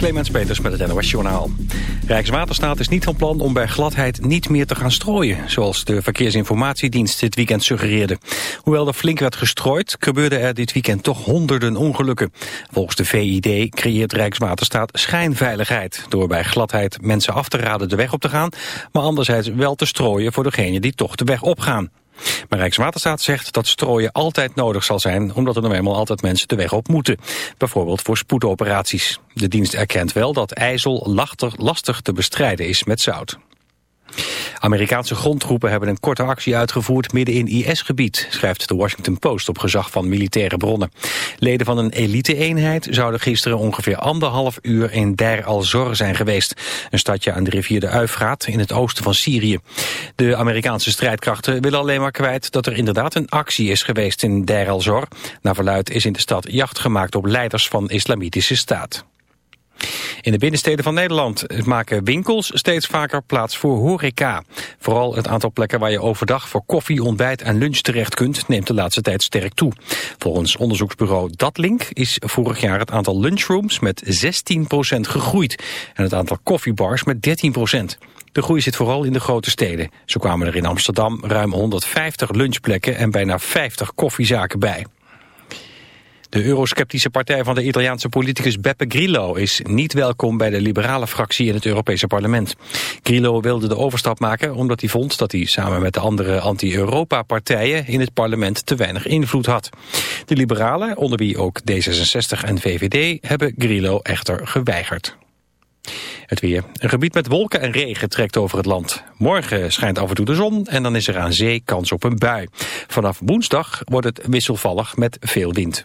Clemens Peters met het NOS Journaal. Rijkswaterstaat is niet van plan om bij gladheid niet meer te gaan strooien... zoals de Verkeersinformatiedienst dit weekend suggereerde. Hoewel er flink werd gestrooid, gebeurden er dit weekend toch honderden ongelukken. Volgens de VID creëert Rijkswaterstaat schijnveiligheid... door bij gladheid mensen af te raden de weg op te gaan... maar anderzijds wel te strooien voor degenen die toch de weg opgaan. Maar Rijkswaterstaat zegt dat strooien altijd nodig zal zijn... omdat er nou eenmaal altijd mensen de weg op moeten. Bijvoorbeeld voor spoedoperaties. De dienst erkent wel dat ijzel lastig te bestrijden is met zout. Amerikaanse grondtroepen hebben een korte actie uitgevoerd midden in IS-gebied, schrijft de Washington Post op gezag van militaire bronnen. Leden van een elite-eenheid zouden gisteren ongeveer anderhalf uur in Deir al-Zor zijn geweest, een stadje aan de rivier de Uifraat in het oosten van Syrië. De Amerikaanse strijdkrachten willen alleen maar kwijt dat er inderdaad een actie is geweest in Deir al-Zor. Naar verluid is in de stad jacht gemaakt op leiders van islamitische staat. In de binnensteden van Nederland maken winkels steeds vaker plaats voor horeca. Vooral het aantal plekken waar je overdag voor koffie, ontbijt en lunch terecht kunt neemt de laatste tijd sterk toe. Volgens onderzoeksbureau Datlink is vorig jaar het aantal lunchrooms met 16% gegroeid en het aantal koffiebars met 13%. De groei zit vooral in de grote steden. Zo kwamen er in Amsterdam ruim 150 lunchplekken en bijna 50 koffiezaken bij. De eurosceptische partij van de Italiaanse politicus Beppe Grillo is niet welkom bij de liberale fractie in het Europese parlement. Grillo wilde de overstap maken omdat hij vond dat hij samen met de andere anti-Europa-partijen in het parlement te weinig invloed had. De liberalen, onder wie ook D66 en VVD, hebben Grillo echter geweigerd. Het weer. Een gebied met wolken en regen trekt over het land. Morgen schijnt af en toe de zon en dan is er aan zee kans op een bui. Vanaf woensdag wordt het wisselvallig met veel wind.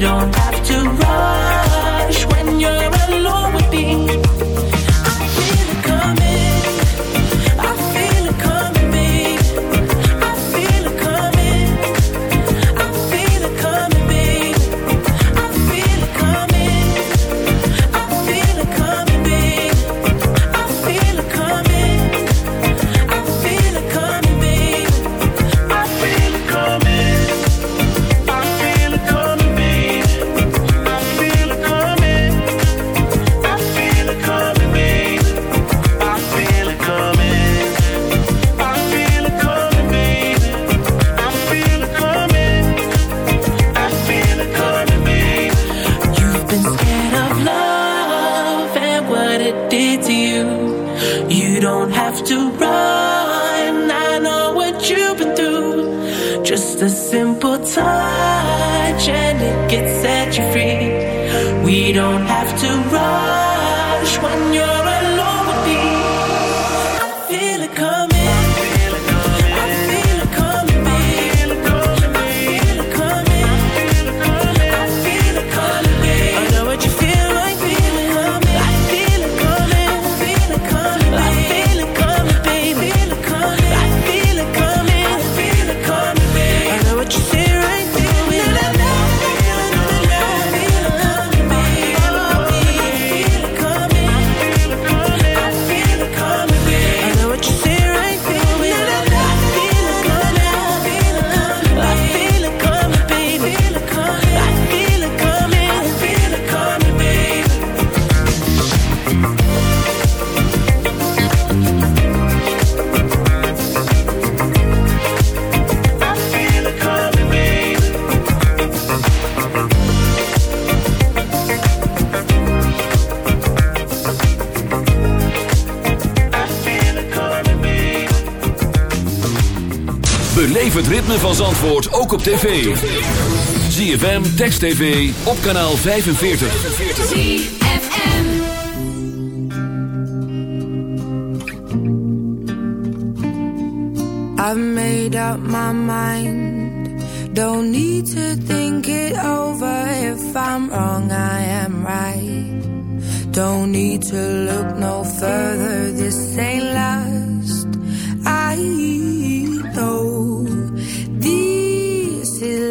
don't have to run. Zandvoort ook op tv. ZFM, Text TV, op kanaal 45. ZFM I've made up my mind. Don't need to think it over. If I'm wrong, I am right. Don't need to look no further. This ain't last I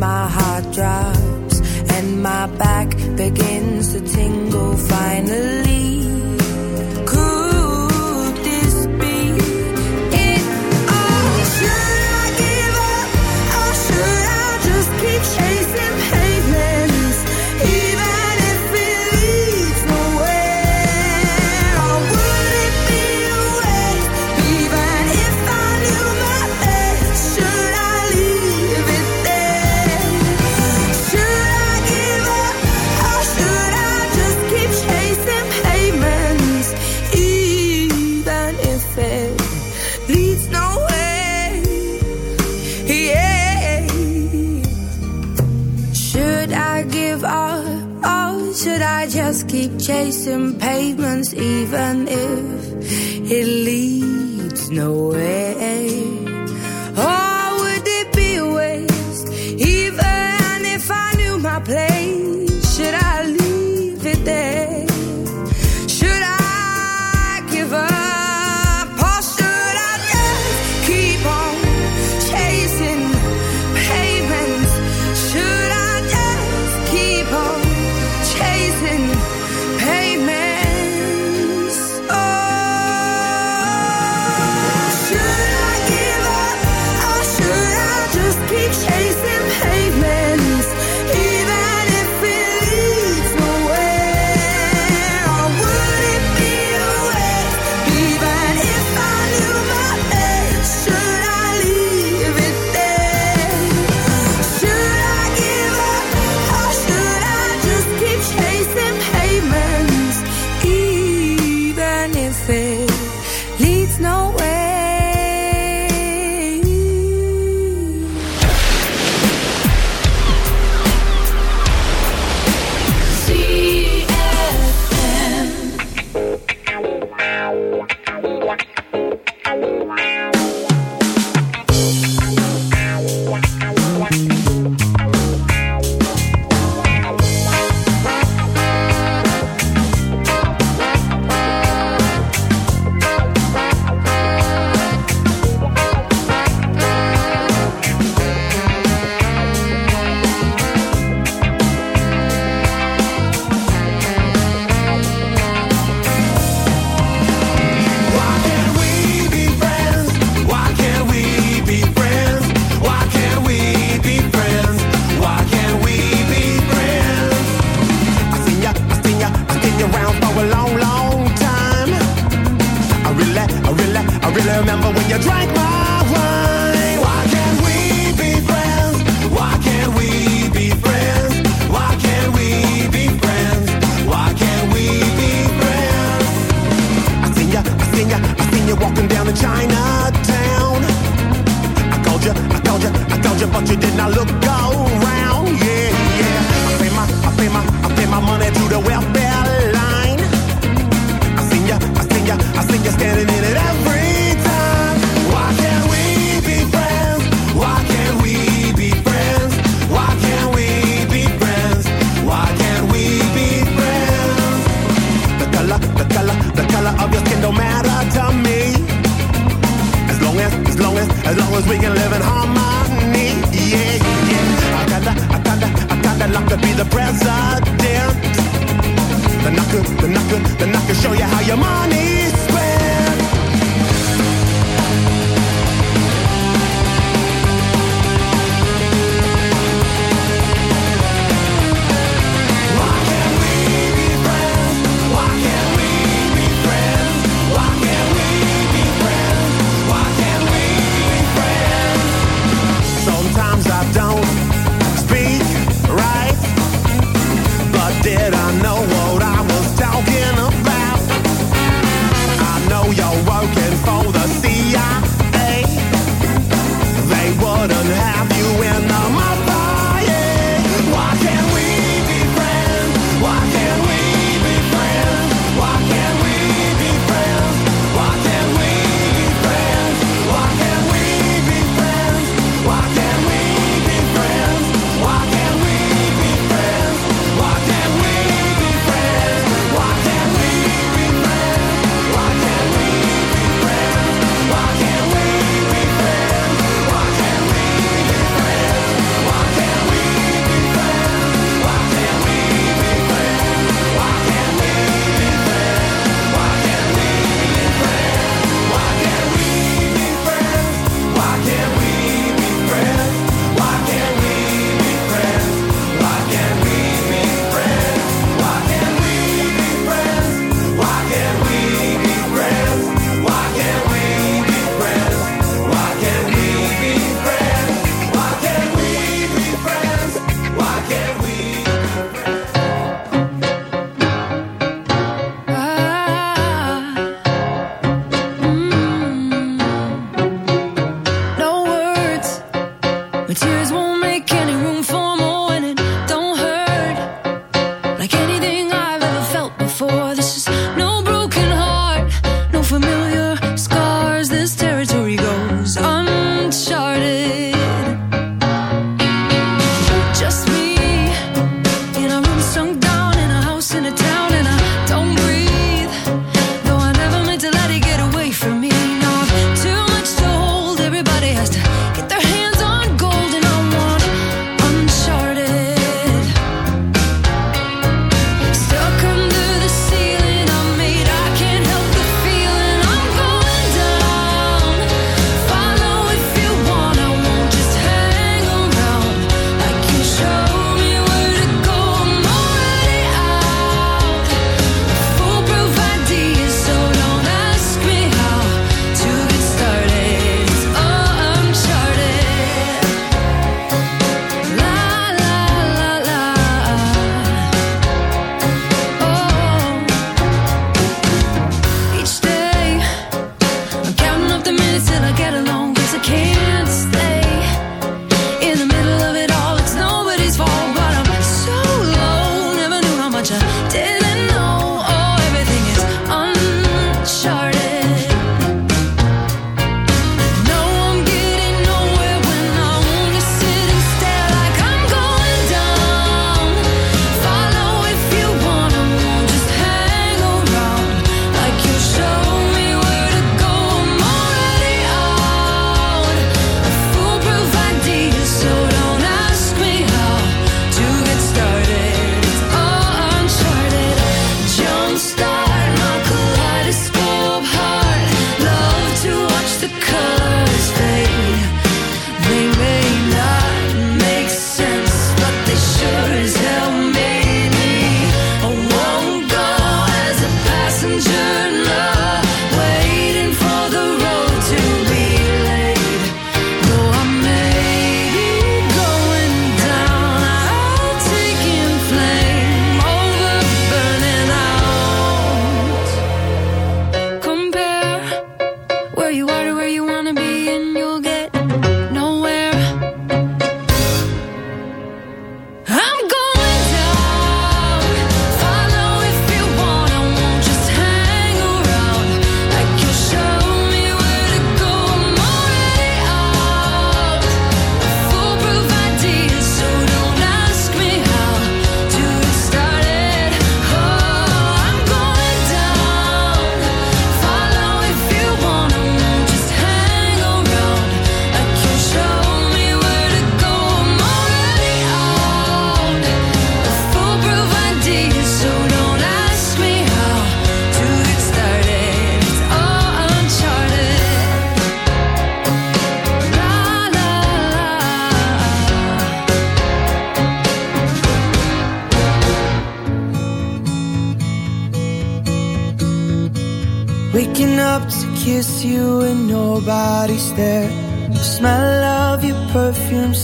my